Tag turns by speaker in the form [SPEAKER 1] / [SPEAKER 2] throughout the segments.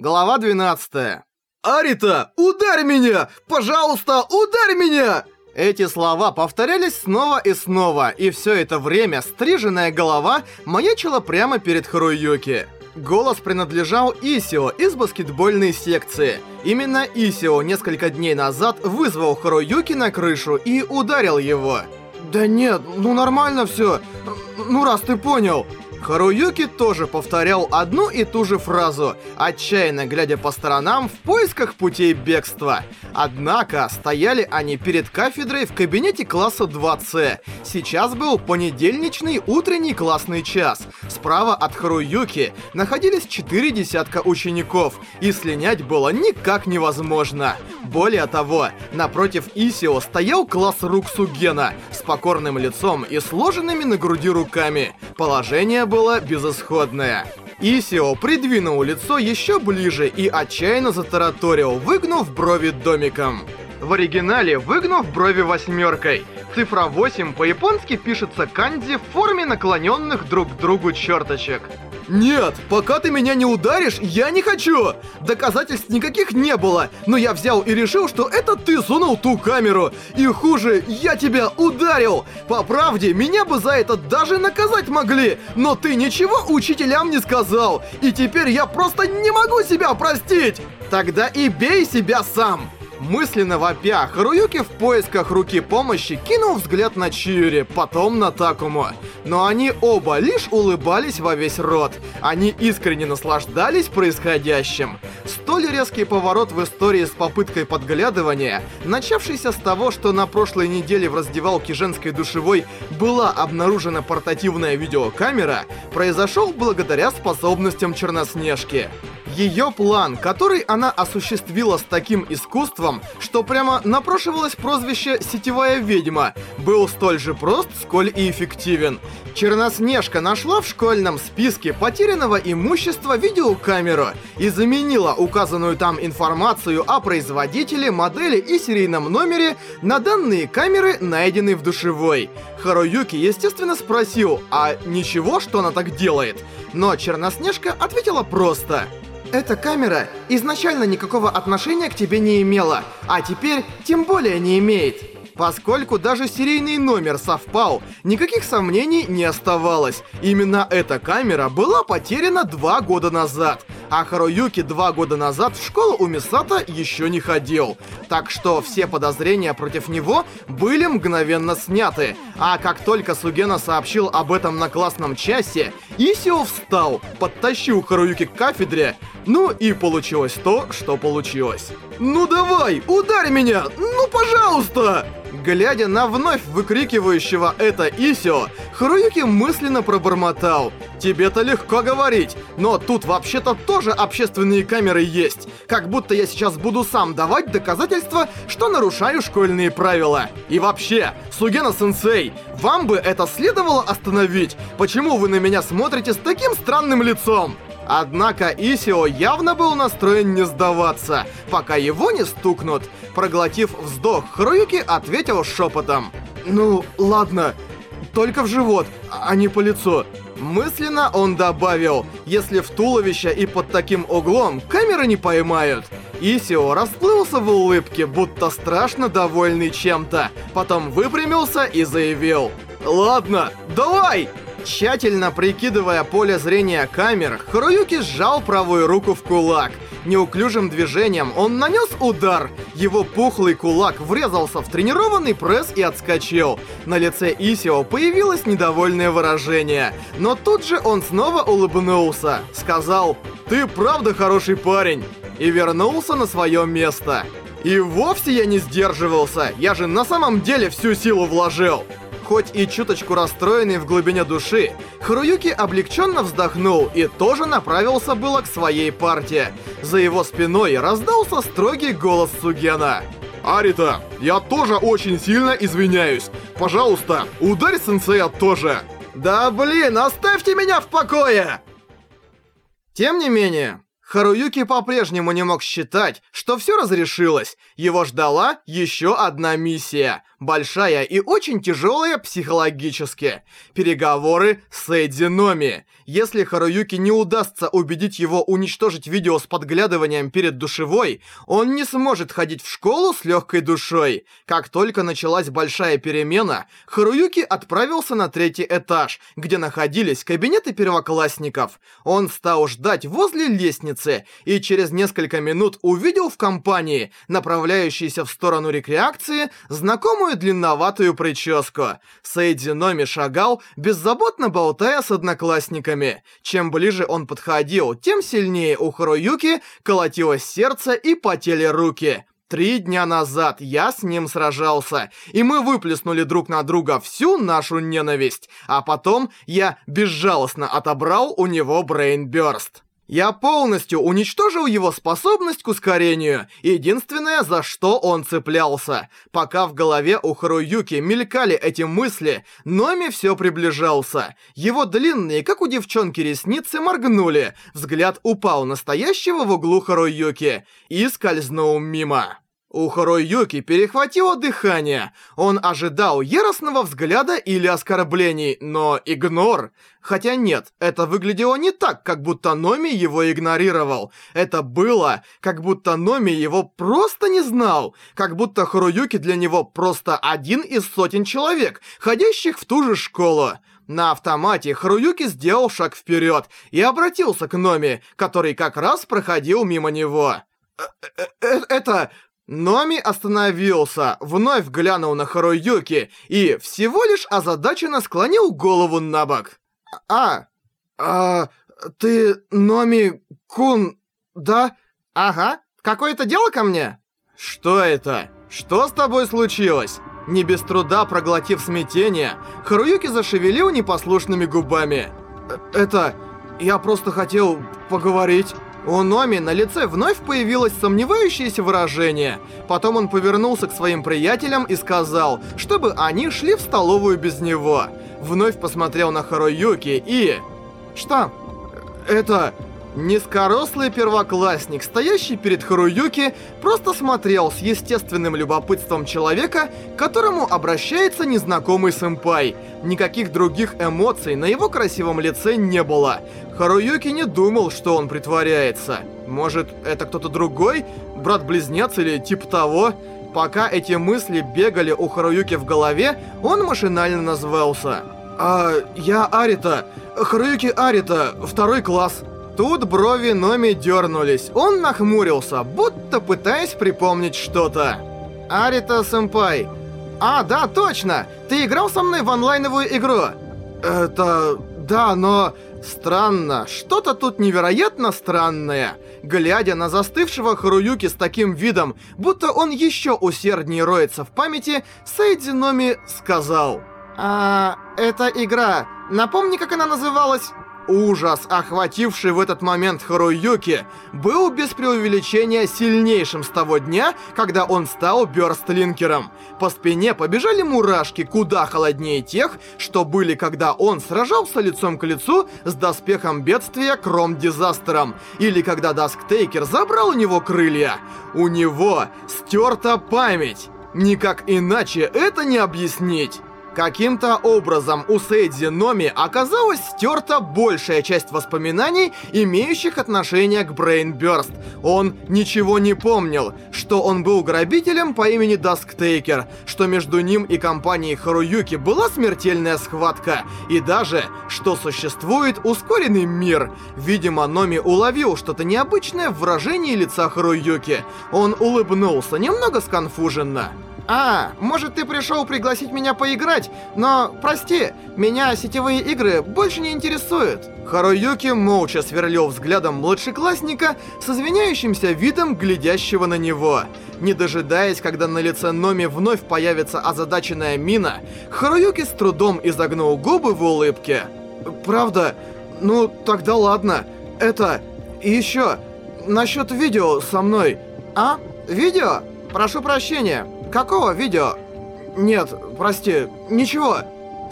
[SPEAKER 1] Глава 12.
[SPEAKER 2] «Арита, ударь меня! Пожалуйста, ударь меня!»
[SPEAKER 1] Эти слова повторялись снова и снова, и все это время стриженная голова маячила прямо перед Харуюки. Голос принадлежал Исио из баскетбольной секции. Именно Исио несколько дней назад вызвал Харуюки на крышу и ударил его. «Да нет, ну нормально все. Ну раз ты понял». Харуюки тоже повторял одну и ту же фразу, отчаянно глядя по сторонам в поисках путей бегства. Однако, стояли они перед кафедрой в кабинете класса 2С. Сейчас был понедельничный утренний классный час. Справа от Харуюки находились четыре десятка учеников, и слинять было никак невозможно. Более того, напротив Исио стоял класс Руксугена с покорным лицом и сложенными на груди руками. Положение было безысходное. Исио придвинул лицо еще ближе и отчаянно затараторил, выгнув брови домиком. В оригинале выгнув брови восьмеркой. Цифра 8 по-японски пишется канди в форме наклоненных друг к другу черточек.
[SPEAKER 2] «Нет, пока ты меня не ударишь, я не хочу! Доказательств никаких не было, но я взял и решил, что это ты сунул ту камеру. И хуже, я тебя ударил! По правде, меня бы за это даже наказать могли, но ты ничего учителям не сказал, и теперь я просто не могу себя простить! Тогда и бей себя сам!» Мысленно вопя, Харуюки в поисках руки помощи кинул взгляд на Чиури, потом на Такому. Но они оба лишь улыбались во весь рот. Они искренне наслаждались происходящим. Столь резкий поворот в истории с попыткой подглядывания, начавшийся с того, что на прошлой неделе в раздевалке женской душевой была обнаружена портативная видеокамера, произошел благодаря способностям Черноснежки. Ее план, который она осуществила с таким искусством, что прямо напрошивалось прозвище «сетевая ведьма», был столь же прост, сколь и эффективен. Черноснежка нашла в школьном списке потерянного имущества видеокамеру и заменила указанную там информацию о производителе, модели и серийном номере на данные камеры, найденные в душевой. Харуюки, естественно, спросил, а ничего, что она так делает? Но Черноснежка ответила просто – эта камера изначально никакого отношения к тебе не имела, а теперь тем более не имеет. Поскольку даже серийный номер совпал, никаких сомнений не оставалось. Именно эта камера была потеряна два года назад, а Харуюки два года назад в школу у Мисата еще не ходил. Так что все подозрения против него были мгновенно сняты. А как только Сугена сообщил об этом на классном часе, Исио встал, подтащил Харуюки к кафедре, ну и получилось то, что получилось. «Ну давай, ударь меня! Ну пожалуйста!» Глядя на вновь выкрикивающего это Исио, Харуюки мысленно пробормотал. «Тебе-то легко говорить, но тут вообще-то тоже общественные камеры есть. Как будто я сейчас буду сам давать доказательства, что нарушаю школьные правила. И вообще, Сугена-сенсей, вам бы это следовало остановить? Почему вы на меня смотрите с таким странным лицом?» Однако Исио явно был настроен не сдаваться, пока его не стукнут. Проглотив вздох, Харуюки ответил шепотом. «Ну, ладно, только в живот, а не по лицу». Мысленно он добавил, если в туловище и под таким углом камеры не поймают. Исио расплылся в улыбке, будто страшно довольный чем-то. Потом выпрямился и заявил. «Ладно, давай!» Тщательно прикидывая поле зрения камер, Харуюки сжал правую руку в кулак. Неуклюжим движением он нанес удар. Его пухлый кулак врезался в тренированный пресс и отскочил. На лице Исио появилось недовольное выражение. Но тут же он снова улыбнулся. Сказал «Ты правда хороший парень!» и вернулся на свое место. И вовсе я не сдерживался, я же на самом деле всю силу вложил. Хоть и чуточку расстроенный в глубине души, Харуюки облегченно вздохнул и тоже направился было к своей партии. За его спиной раздался строгий голос Сугена. «Арита, я тоже очень сильно извиняюсь. Пожалуйста, ударь сенсея тоже!» «Да блин, оставьте меня в покое!» Тем не менее, Харуюки по-прежнему не мог считать, что все разрешилось. Его ждала еще одна миссия.
[SPEAKER 1] Большая и очень тяжелая психологически. Переговоры с Эдди Номи. Если Харуюки не удастся убедить его уничтожить видео с подглядыванием перед душевой, он не сможет ходить в школу с легкой душой. Как только началась большая перемена, Харуюки отправился на третий этаж, где находились кабинеты первоклассников. Он стал ждать возле лестницы и через несколько минут увидел в компании, направляющейся в сторону рекреакции, знакомую длинноватую прическу. Сейдзи Номи шагал, беззаботно болтая с одноклассниками. Чем ближе он подходил, тем сильнее у Харуюки колотилось сердце и потели руки. Три дня назад я с ним сражался, и мы выплеснули друг на друга всю нашу ненависть, а потом я безжалостно отобрал у него Брейнбёрст. Я полностью уничтожил его способность к ускорению, единственное, за что он цеплялся. Пока в голове у Харуюки мелькали эти мысли, Номи все приближался. Его длинные, как у девчонки, ресницы моргнули, взгляд упал на стоящего в углу Харуюки и скользнул мимо. У Харуюки перехватило дыхание. Он ожидал яростного взгляда или оскорблений, но игнор... Хотя нет, это выглядело не так, как будто Номи его игнорировал. Это было, как будто Номи его просто не знал. Как будто Харуюки для него просто один из сотен человек, ходящих в ту же школу. На автомате Харуюки сделал шаг вперед и обратился к Номи, который как раз проходил мимо него. «Э, э, э, «Это... Номи остановился, вновь глянул на Харуюки и всего лишь озадаченно склонил голову на бок. «А, а, ты Номи-кун, да?» «Ага, какое-то дело ко мне?» «Что это? Что с тобой случилось?» Не без труда проглотив смятение, Харуюки зашевелил непослушными губами. «Это... я просто хотел поговорить...» У Номи на лице вновь появилось сомневающееся выражение. Потом он повернулся к своим приятелям и сказал, чтобы они шли в столовую без него. Вновь посмотрел на Харуюки и... Что? Это... Низкорослый первоклассник, стоящий перед Харуюки, просто смотрел с естественным любопытством человека, к которому обращается незнакомый сэмпай. Никаких других эмоций на его красивом лице не было. Харуюки не думал, что он притворяется. Может, это кто-то другой? Брат-близнец или типа того? Пока эти мысли бегали у Харуюки в голове, он машинально назвался. «А, я Арита. Харуюки Арита, второй класс». Тут брови Номи дернулись. Он нахмурился, будто пытаясь припомнить что-то. «Арита-сэмпай». «А, да, точно! Ты играл со мной в онлайновую игру?» «Это... да, но...» Странно, что-то тут невероятно странное. Глядя на застывшего Харуюки с таким видом, будто он еще усерднее роется в памяти, Сейдзи Номи сказал. «А, это игра. Напомни, как она называлась?» Ужас, охвативший в этот момент Харуюки, был без преувеличения сильнейшим с того дня, когда он стал Бёрстлинкером. По спине побежали мурашки куда холоднее тех, что были, когда он сражался лицом к лицу с доспехом бедствия Кром Дизастером, или когда Дасктейкер забрал у него крылья. У него стерта память. Никак иначе это не объяснить. Каким-то образом у Сейдзи Номи оказалась стерта большая часть воспоминаний, имеющих отношение к Brain Burst. Он ничего не помнил, что он был грабителем по имени Дасктейкер, что между ним и компанией Харуюки была смертельная схватка, и даже, что существует ускоренный мир. Видимо, Номи уловил что-то необычное в выражении лица Харуюки. Он улыбнулся, немного сконфуженно. «А, может ты пришел пригласить меня поиграть, но, прости, меня сетевые игры больше не интересуют». Харуюки молча сверлил взглядом младшеклассника с извиняющимся видом глядящего на него. Не дожидаясь, когда на лице Номи вновь появится озадаченная мина, Харуюки с трудом изогнул губы в улыбке. «Правда? Ну, тогда ладно. Это... И еще... Насчет видео со мной. А? Видео? Прошу прощения. Какого видео? Нет, прости, ничего.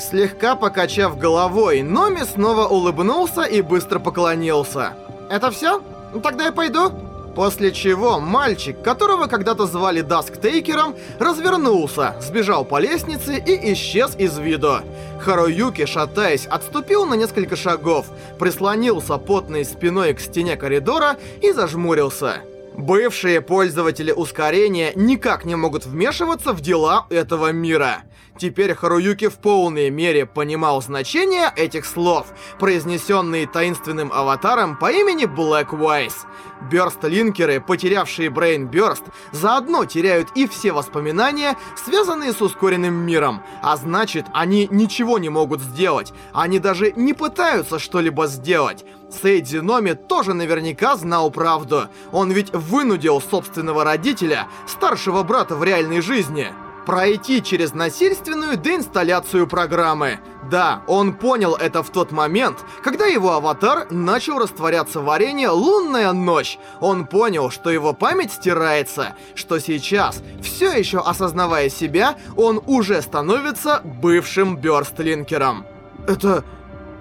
[SPEAKER 1] Слегка покачав головой, Номи снова улыбнулся и быстро поклонился. Это все? Тогда я пойду. После чего мальчик, которого когда-то звали Дасктейкером, развернулся, сбежал по лестнице и исчез из виду. Харуюки, шатаясь, отступил на несколько шагов, прислонился потной спиной к стене коридора и зажмурился. Бывшие пользователи ускорения никак не могут вмешиваться в дела этого мира. Теперь Харуюки в полной мере понимал значение этих слов, произнесенные таинственным аватаром по имени Блэк Уайс. Бёрст-линкеры, потерявшие Брейн Бёрст, заодно теряют и все воспоминания, связанные с ускоренным миром, а значит, они ничего не могут сделать, они даже не пытаются что-либо сделать. Сейдзи Номи тоже наверняка знал правду. Он ведь вынудил собственного родителя, старшего брата в реальной жизни, пройти через насильственную деинсталляцию программы. Да, он понял это в тот момент, когда его аватар начал растворяться в арене «Лунная ночь». Он понял, что его память стирается, что сейчас, все еще осознавая себя, он уже становится бывшим бёрстлинкером.
[SPEAKER 2] Это...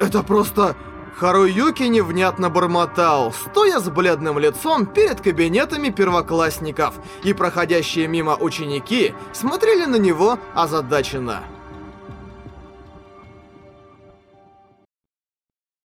[SPEAKER 2] это просто...
[SPEAKER 1] Харуюки невнятно бормотал, стоя с бледным лицом перед кабинетами первоклассников, и проходящие мимо ученики смотрели на него озадаченно.